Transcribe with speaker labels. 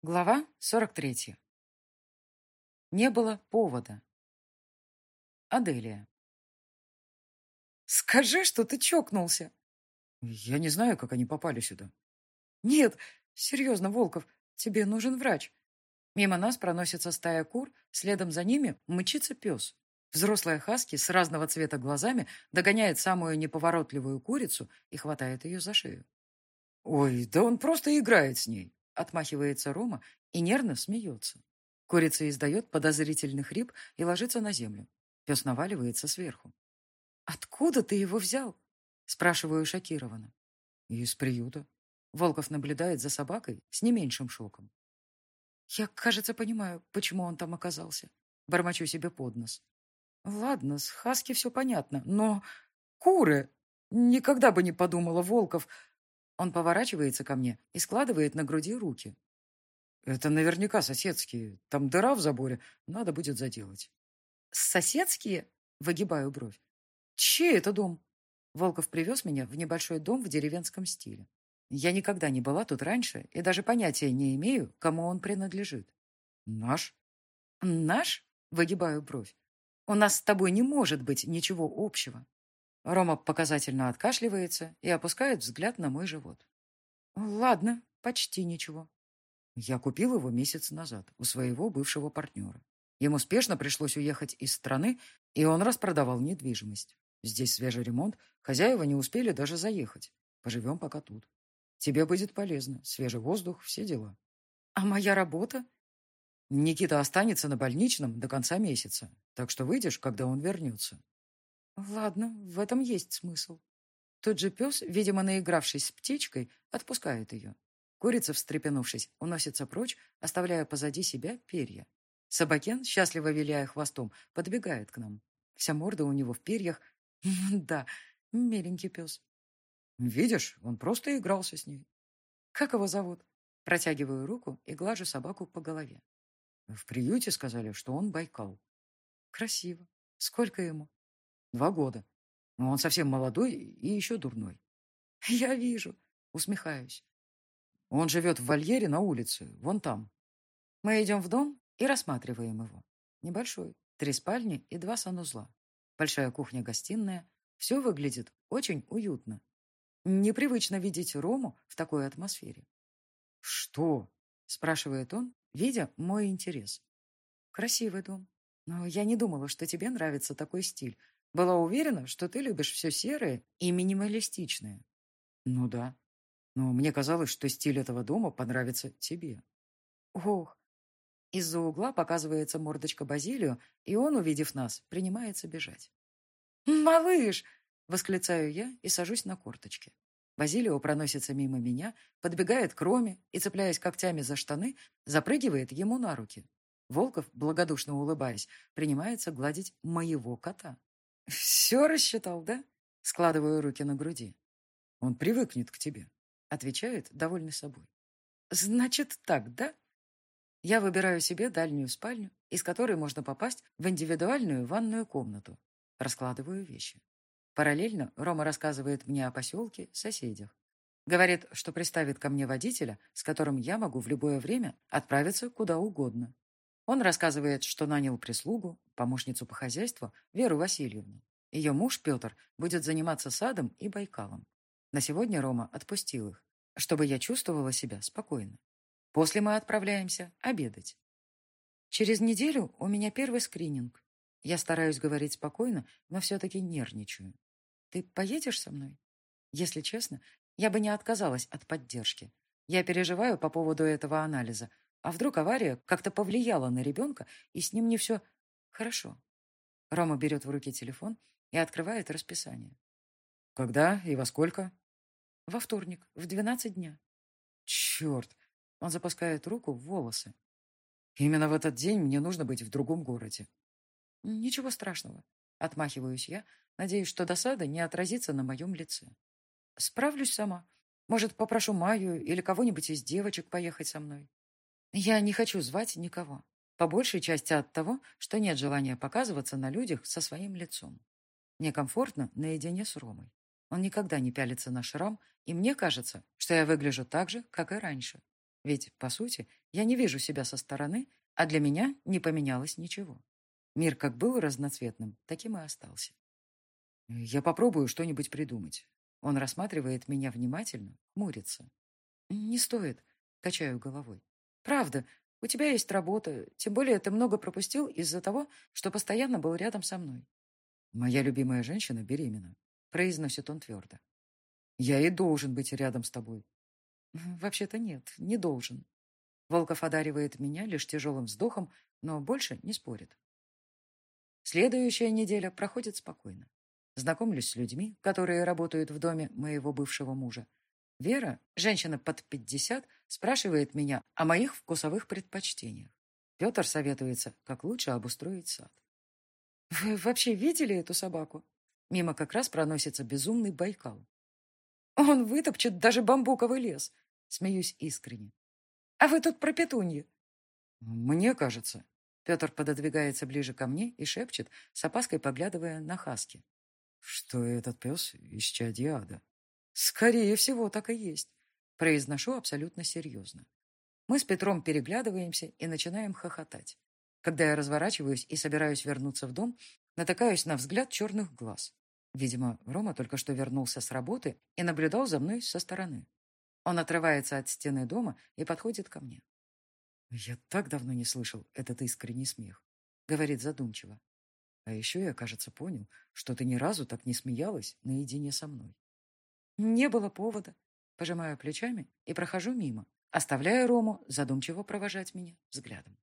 Speaker 1: Глава 43. Не было повода. Аделия. «Скажи, что ты чокнулся!»
Speaker 2: «Я не знаю, как они попали сюда».
Speaker 1: «Нет, серьезно, Волков, тебе нужен врач». Мимо нас проносится стая кур, следом за ними мчится пес. Взрослая хаски с разного цвета глазами догоняет самую неповоротливую курицу и хватает ее за шею.
Speaker 2: «Ой, да он просто играет с ней!»
Speaker 1: Отмахивается Рома и нервно смеется. Курица издает подозрительный хрип и ложится на землю. Пес наваливается сверху. «Откуда ты его взял?» Спрашиваю шокированно.
Speaker 2: «Из приюта».
Speaker 1: Волков наблюдает за собакой с не меньшим шоком. «Я, кажется, понимаю, почему он там оказался». Бормочу себе под нос. «Ладно, с Хаски все понятно, но... Куры! Никогда бы не подумала, Волков, он поворачивается ко мне и складывает на груди руки.
Speaker 2: Это наверняка соседские. Там дыра в заборе. Надо будет заделать.
Speaker 1: Соседские? Выгибаю бровь. Чей это дом? Волков привез меня в небольшой дом в деревенском стиле. Я никогда не была тут раньше и даже понятия не имею, кому он принадлежит.
Speaker 2: Наш?
Speaker 1: Наш? Выгибаю бровь. У нас с тобой не может быть ничего общего. Рома показательно откашливается и опускает взгляд на мой живот. Ладно, почти ничего.
Speaker 2: Я купил его месяц назад у своего бывшего партнера. Ему спешно пришлось уехать из страны, и он распродавал недвижимость. Здесь свежий ремонт, хозяева не успели даже заехать. Поживем пока тут. Тебе будет полезно. Свежий воздух, все дела.
Speaker 1: А моя работа?
Speaker 2: Никита останется на больничном до конца месяца, так что выйдешь, когда он вернется.
Speaker 1: Ладно, в этом есть смысл. Тот же пес, видимо, наигравшись с птичкой, отпускает ее. Курица, встрепенувшись, уносится прочь, оставляя позади себя перья. Собакен, счастливо виляя хвостом, подбегает к нам. Вся морда у него в перьях. Да, миленький пес.
Speaker 2: Видишь, он просто игрался с ней.
Speaker 1: Как его зовут? Протягиваю руку и глажу собаку по голове.
Speaker 2: В приюте сказали, что он Байкал.
Speaker 1: Красиво. Сколько ему?
Speaker 2: Два года. Но он совсем молодой и еще дурной.
Speaker 1: Я вижу. Усмехаюсь.
Speaker 2: Он живет в вольере на улице, вон там.
Speaker 1: Мы идем в дом и рассматриваем его. Небольшой. Три спальни и два санузла. Большая кухня-гостиная. Все выглядит очень уютно. Непривычно видеть Рому в такой атмосфере.
Speaker 2: «Что?» – спрашивает он, видя мой интерес.
Speaker 1: «Красивый дом. Но я не думала, что тебе нравится такой стиль. Была уверена, что ты любишь все серое и минималистичное.
Speaker 2: Ну да. Но мне казалось, что стиль этого дома понравится тебе.
Speaker 1: Ох. Из-за угла показывается мордочка Базилио, и он, увидев нас, принимается бежать. «Малыш!» — восклицаю я и сажусь на корточки. Базилио проносится мимо меня, подбегает к Роме и, цепляясь когтями за штаны, запрыгивает ему на руки. Волков, благодушно улыбаясь, принимается гладить моего кота. «Все рассчитал, да?» Складываю руки на груди.
Speaker 2: «Он привыкнет к тебе», —
Speaker 1: отвечает, довольный собой. «Значит так, да?» Я выбираю себе дальнюю спальню, из которой можно попасть в индивидуальную ванную комнату. Раскладываю вещи. Параллельно Рома рассказывает мне о поселке, соседях. Говорит, что приставит ко мне водителя, с которым я могу в любое время отправиться куда угодно. Он рассказывает, что нанял прислугу, помощницу по хозяйству, Веру Васильевну. Ее муж, Петр, будет заниматься садом и Байкалом. На сегодня Рома отпустил их, чтобы я чувствовала себя спокойно. После мы отправляемся обедать. Через неделю у меня первый скрининг. Я стараюсь говорить спокойно, но все-таки нервничаю. Ты поедешь со мной? Если честно, я бы не отказалась от поддержки. Я переживаю по поводу этого анализа, а вдруг авария как-то повлияла на ребенка, и с ним не все хорошо? Рома берет в руки телефон и открывает расписание.
Speaker 2: Когда и во сколько?
Speaker 1: Во вторник, в двенадцать дня.
Speaker 2: Черт!
Speaker 1: Он запускает руку в волосы.
Speaker 2: Именно в этот день мне нужно быть в другом городе.
Speaker 1: Ничего страшного. Отмахиваюсь я, надеюсь, что досада не отразится на моем лице. Справлюсь сама. Может, попрошу Майю или кого-нибудь из девочек поехать со мной. Я не хочу звать никого. По большей части от того, что нет желания показываться на людях со своим лицом. Мне комфортно наедине с Ромой. Он никогда не пялится на шрам, и мне кажется, что я выгляжу так же, как и раньше. Ведь, по сути, я не вижу себя со стороны, а для меня не поменялось ничего. Мир как был разноцветным, таким и остался.
Speaker 2: Я попробую что-нибудь придумать. Он рассматривает меня внимательно, хмурится.
Speaker 1: Не стоит, качаю головой. Правда, у тебя есть работа, тем более ты много пропустил из-за того, что постоянно был рядом со мной.
Speaker 2: Моя любимая женщина беременна, произносит он твердо. Я и должен быть рядом с тобой.
Speaker 1: Вообще-то нет, не должен. Волков одаривает меня лишь тяжелым вздохом, но больше не спорит. Следующая неделя проходит спокойно. Знакомлюсь с людьми, которые работают в доме моего бывшего мужа. Вера, женщина под пятьдесят, спрашивает меня о моих вкусовых предпочтениях. Петр советуется, как лучше обустроить сад. Вы вообще видели эту собаку? Мимо как раз проносится безумный Байкал. Он вытопчет даже бамбуковый лес. Смеюсь искренне. А вы тут про петуньи.
Speaker 2: Мне кажется. Петр пододвигается ближе ко мне и шепчет, с опаской поглядывая на Хаски. Что этот пес из чадиада?
Speaker 1: Скорее всего, так и есть. Произношу абсолютно серьезно. Мы с Петром переглядываемся и начинаем хохотать. Когда я разворачиваюсь и собираюсь вернуться в дом, натыкаюсь на взгляд черных глаз. Видимо, Рома только что вернулся с работы и наблюдал за мной со стороны. Он отрывается от стены дома и подходит ко мне.
Speaker 2: «Я так давно не слышал этот искренний смех», — говорит задумчиво. «А еще я, кажется, понял, что ты ни разу так не смеялась наедине со мной».
Speaker 1: «Не было повода». Пожимаю плечами и прохожу мимо, оставляя Рому задумчиво провожать меня взглядом.